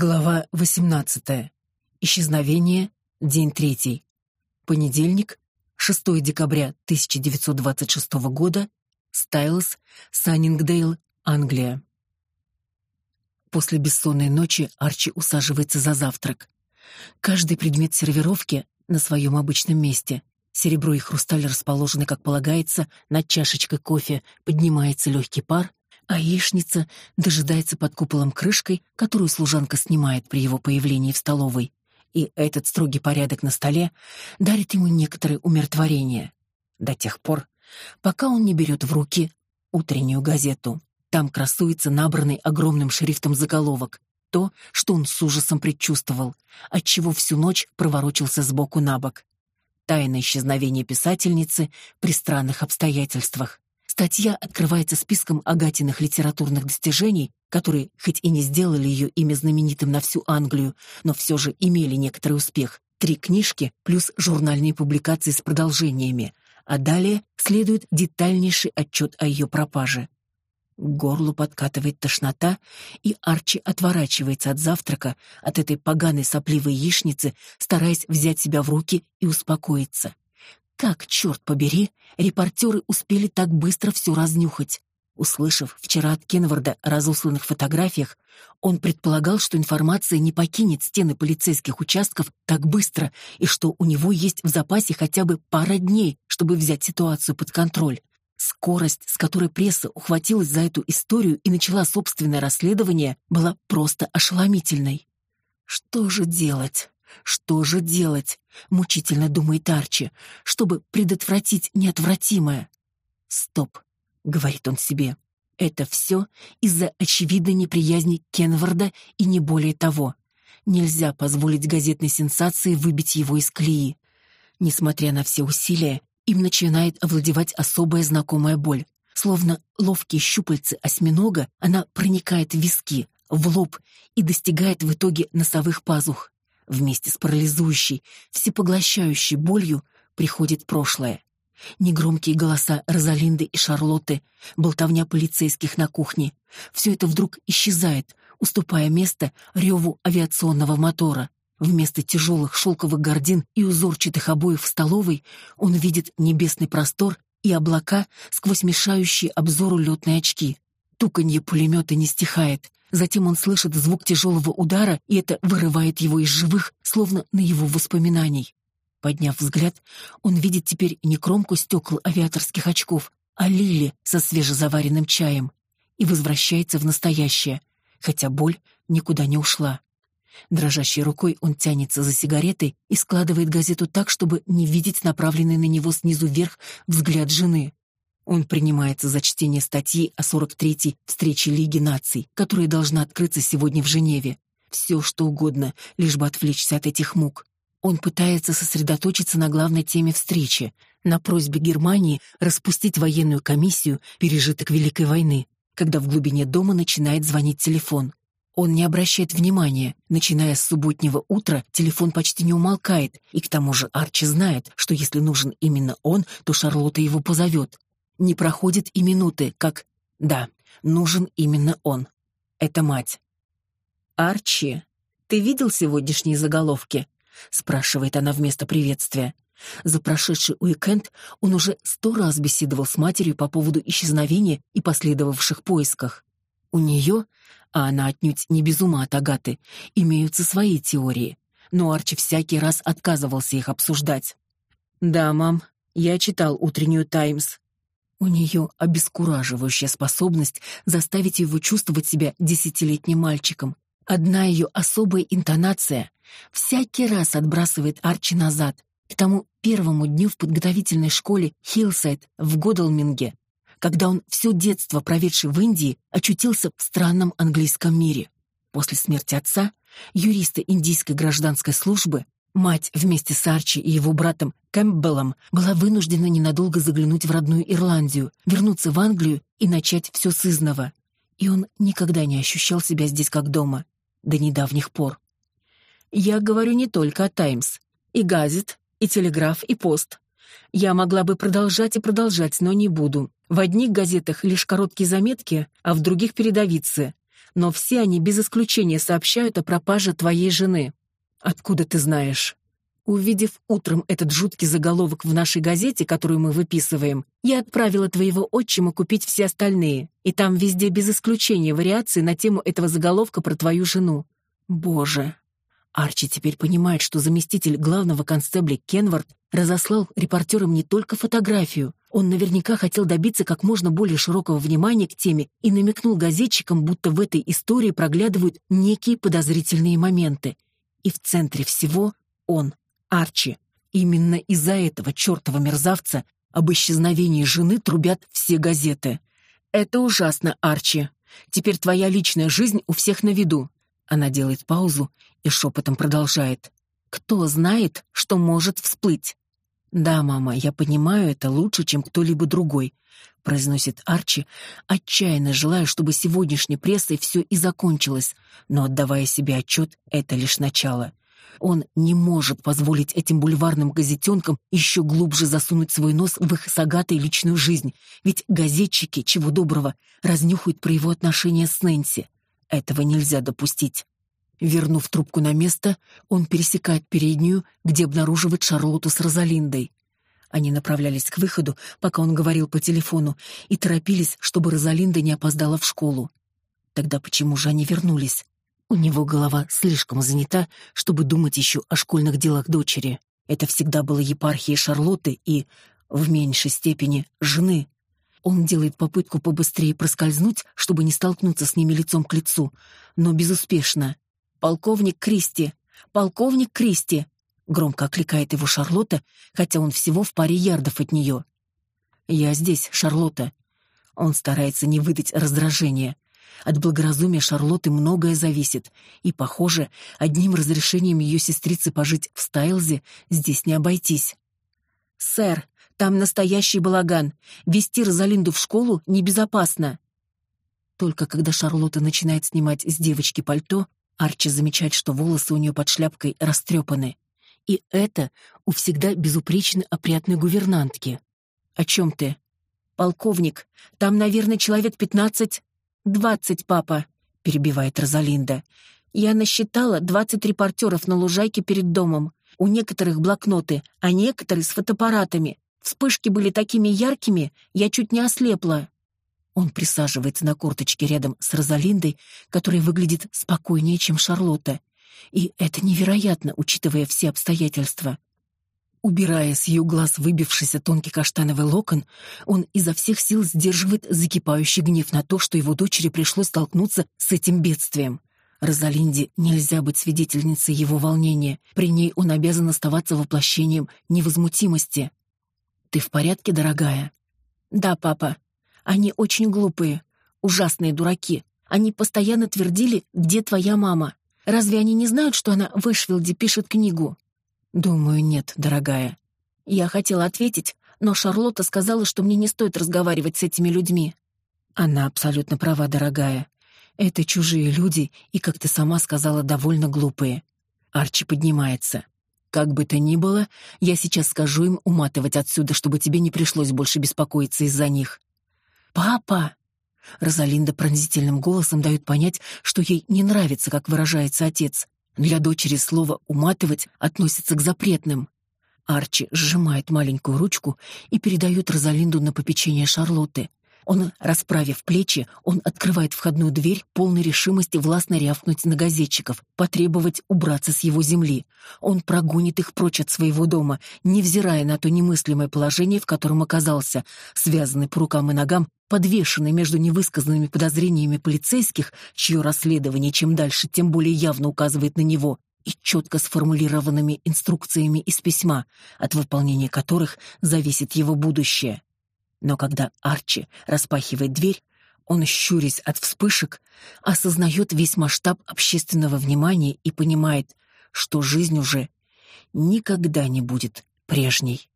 Глава 18. Исчезновение. День третий. Понедельник, 6 декабря 1926 года. Стайлс, Саннингдейл, Англия. После бессонной ночи Арчи усаживается за завтрак. Каждый предмет сервировки на своем обычном месте. Серебро и хрусталь расположены, как полагается, над чашечкой кофе, поднимается легкий пар, а яичница дожидается под куполом крышкой, которую служанка снимает при его появлении в столовой. И этот строгий порядок на столе дарит ему некоторое умиротворение. До тех пор, пока он не берет в руки утреннюю газету. Там красуется набранный огромным шрифтом заголовок. То, что он с ужасом предчувствовал, отчего всю ночь проворочился сбоку на бок. Тайное исчезновение писательницы при странных обстоятельствах. Статья открывается списком Агатиных литературных достижений, которые, хоть и не сделали ее имя знаменитым на всю Англию, но все же имели некоторый успех. Три книжки плюс журнальные публикации с продолжениями, а далее следует детальнейший отчет о ее пропаже. К горлу подкатывает тошнота, и Арчи отворачивается от завтрака, от этой поганой сопливой яичницы, стараясь взять себя в руки и успокоиться. Как, черт побери, репортеры успели так быстро все разнюхать? Услышав вчера от Кенварда о разосланных фотографиях, он предполагал, что информация не покинет стены полицейских участков так быстро и что у него есть в запасе хотя бы пара дней, чтобы взять ситуацию под контроль. Скорость, с которой пресса ухватилась за эту историю и начала собственное расследование, была просто ошеломительной. Что же делать? Что же делать? Мучительно думает Арчи, чтобы предотвратить неотвратимое. Стоп, говорит он себе. Это все из-за очевидной неприязни Кенварда и не более того. Нельзя позволить газетной сенсации выбить его из колеи. Несмотря на все усилия, им начинает овладевать особая знакомая боль. Словно ловкие щупальцы осьминога, она проникает в виски, в лоб и достигает в итоге носовых пазух. Вместе с парализующей, всепоглощающей болью приходит прошлое. Негромкие голоса Розалинды и Шарлотты, болтовня полицейских на кухне. Все это вдруг исчезает, уступая место реву авиационного мотора. Вместо тяжелых шелковых гардин и узорчатых обоев в столовой он видит небесный простор и облака сквозь мешающие обзору летные очки. Туканье пулемета не стихает, Затем он слышит звук тяжелого удара, и это вырывает его из живых, словно на его воспоминаний. Подняв взгляд, он видит теперь не кромку стекол авиаторских очков, а Лили со свежезаваренным чаем и возвращается в настоящее, хотя боль никуда не ушла. Дрожащей рукой он тянется за сигаретой и складывает газету так, чтобы не видеть направленный на него снизу вверх взгляд жены. Он принимается за чтение статьи о 43-й встрече Лиги наций, которая должна открыться сегодня в Женеве. Все, что угодно, лишь бы отвлечься от этих мук. Он пытается сосредоточиться на главной теме встречи, на просьбе Германии распустить военную комиссию пережиток Великой войны, когда в глубине дома начинает звонить телефон. Он не обращает внимания. Начиная с субботнего утра, телефон почти не умолкает, и к тому же Арчи знает, что если нужен именно он, то Шарлотта его позовет. Не проходит и минуты, как «да, нужен именно он». Это мать. «Арчи, ты видел сегодняшние заголовки?» — спрашивает она вместо приветствия. За прошедший уикенд он уже сто раз беседовал с матерью по поводу исчезновения и последовавших поисках. У нее, а она отнюдь не без ума от Агаты, имеются свои теории, но Арчи всякий раз отказывался их обсуждать. «Да, мам, я читал утреннюю «Таймс». У нее обескураживающая способность заставить его чувствовать себя десятилетним мальчиком. Одна ее особая интонация всякий раз отбрасывает Арчи назад, к тому первому дню в подготовительной школе Хиллсайд в Годалминге, когда он все детство, проведший в Индии, очутился в странном английском мире. После смерти отца, юриста индийской гражданской службы, Мать вместе с Арчи и его братом Кэмпбеллом была вынуждена ненадолго заглянуть в родную Ирландию, вернуться в Англию и начать все с изного. И он никогда не ощущал себя здесь как дома. До недавних пор. Я говорю не только о «Таймс». И «Газет», и «Телеграф», и «Пост». Я могла бы продолжать и продолжать, но не буду. В одних газетах лишь короткие заметки, а в других — передовицы. но все они без исключения сообщают о пропаже твоей жены. Откуда ты знаешь? Увидев утром этот жуткий заголовок в нашей газете, которую мы выписываем, я отправила твоего отчима купить все остальные, и там везде без исключения вариации на тему этого заголовка про твою жену. Боже. Арчи теперь понимает, что заместитель главного констебля Кенвард разослал репортерам не только фотографию. Он наверняка хотел добиться как можно более широкого внимания к теме и намекнул газетчикам, будто в этой истории проглядывают некие подозрительные моменты. И в центре всего он, Арчи. Именно из-за этого чертова мерзавца об исчезновении жены трубят все газеты. Это ужасно, Арчи. Теперь твоя личная жизнь у всех на виду. Она делает паузу и шепотом продолжает. Кто знает, что может всплыть? Да, мама, я понимаю это лучше, чем кто-либо другой, произносит Арчи, отчаянно желая, чтобы сегодняшней прессой все и закончилось, но отдавая себе отчет, это лишь начало. Он не может позволить этим бульварным газетенкам еще глубже засунуть свой нос в их с Агатой личную жизнь, ведь газетчики, чего доброго, разнюхают про его отношения с Нэнси. Этого нельзя допустить. Вернув трубку на место, он пересекает переднюю, где обнаруживает Шарлотту с Розалиндой. Они направлялись к выходу, пока он говорил по телефону, и торопились, чтобы Розалинда не опоздала в школу. Тогда почему же они вернулись? У него голова слишком занята, чтобы думать еще о школьных делах дочери. Это всегда было епархией Шарлотты и, в меньшей степени, жены. Он делает попытку побыстрее проскользнуть, чтобы не столкнуться с ними лицом к лицу, но безуспешно. «Полковник Кристи! Полковник Кристи!» Громко окликает его Шарлотта, хотя он всего в паре ярдов от нее. «Я здесь, Шарлотта». Он старается не выдать раздражения. От благоразумия Шарлотты многое зависит, и, похоже, одним разрешением ее сестрицы пожить в Стайлзе здесь не обойтись. «Сэр, там настоящий балаган. Вести Розалинду в школу небезопасно». Только когда Шарлотта начинает снимать с девочки пальто, Арчи замечает, что волосы у нее под шляпкой растрепаны. И это у всегда безупречно опрятной гувернантки. «О чем ты?» «Полковник, там, наверное, человек пятнадцать...» «Двадцать, папа», — перебивает Розалинда. «Я насчитала двадцать репортеров на лужайке перед домом. У некоторых блокноты, а некоторые с фотоаппаратами. Вспышки были такими яркими, я чуть не ослепла». Он присаживается на корточке рядом с Розалиндой, которая выглядит спокойнее, чем Шарлотта. И это невероятно, учитывая все обстоятельства. Убирая с ее глаз выбившийся тонкий каштановый локон, он изо всех сил сдерживает закипающий гнев на то, что его дочери пришлось столкнуться с этим бедствием. Розалинде нельзя быть свидетельницей его волнения. При ней он обязан оставаться воплощением невозмутимости. «Ты в порядке, дорогая?» «Да, папа. Они очень глупые, ужасные дураки. Они постоянно твердили, где твоя мама. Разве они не знают, что она в Эшвилде пишет книгу?» «Думаю, нет, дорогая». Я хотела ответить, но Шарлотта сказала, что мне не стоит разговаривать с этими людьми. Она абсолютно права, дорогая. Это чужие люди и, как ты сама сказала, довольно глупые. Арчи поднимается. Как бы то ни было, я сейчас скажу им уматывать отсюда, чтобы тебе не пришлось больше беспокоиться из-за них. Папа! Розалинда пронзительным голосом дает понять, что ей не нравится, как выражается отец. Для дочери слово «уматывать» относится к запретным. Арчи сжимает маленькую ручку и передает Розалинду на попечение Шарлотты. Он, расправив плечи, он открывает входную дверь, полной решимости властно рявкнуть на газетчиков, потребовать убраться с его земли. Он прогонит их прочь от своего дома, невзирая на то немыслимое положение, в котором оказался, связанный по рукам и ногам, подвешенный между невысказанными подозрениями полицейских, чье расследование чем дальше, тем более явно указывает на него, и четко сформулированными инструкциями из письма, от выполнения которых зависит его будущее. Но когда Арчи распахивает дверь, он, щурясь от вспышек, осознает весь масштаб общественного внимания и понимает, что жизнь уже никогда не будет прежней.